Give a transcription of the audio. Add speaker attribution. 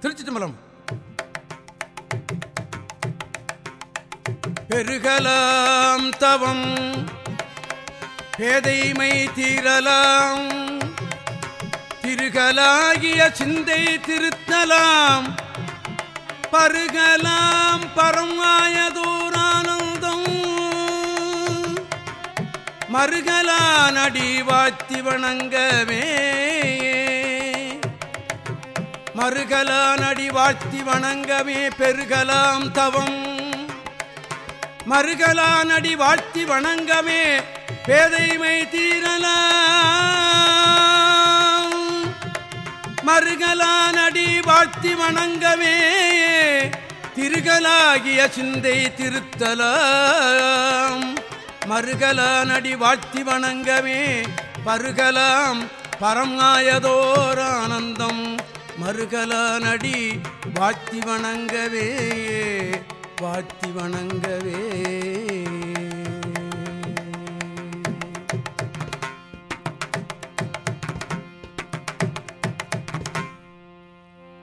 Speaker 1: திருச்சி தம்பலம் பெருகலாம் தவம் பேதைமை தீரலாம். திருகலாகிய சிந்தை திருத்தலாம். பருகலாம் பரமாயதோரானந்தம் மருகலான் அடி வாத்தி வணங்கவே மறுகலான் அடி வாழ்த்தி வணங்கவே பெருகலாம் தவம். மறுகலான் அடி வாழ்த்தி வணங்கமே பேதைமை தீரலாம். மறுகலான் அடி வாழ்த்தி வணங்கமே திருகலாகிய சிந்தை திருத்தலாம். மறுகலான் அடி வாழ்த்தி வணங்கமே பருகலாம். பரமாயதோர் ஆனந்தம். மறுகலானடி வாத்தி வணங்கவே வாத்தி வணங்கவே